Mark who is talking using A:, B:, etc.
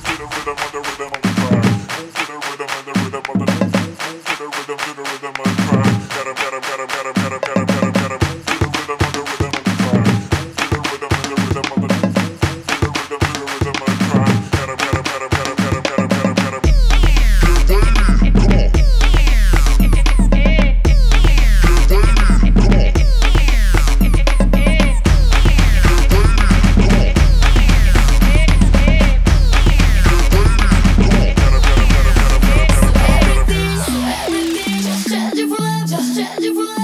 A: to the rhythm of the rhythm you run?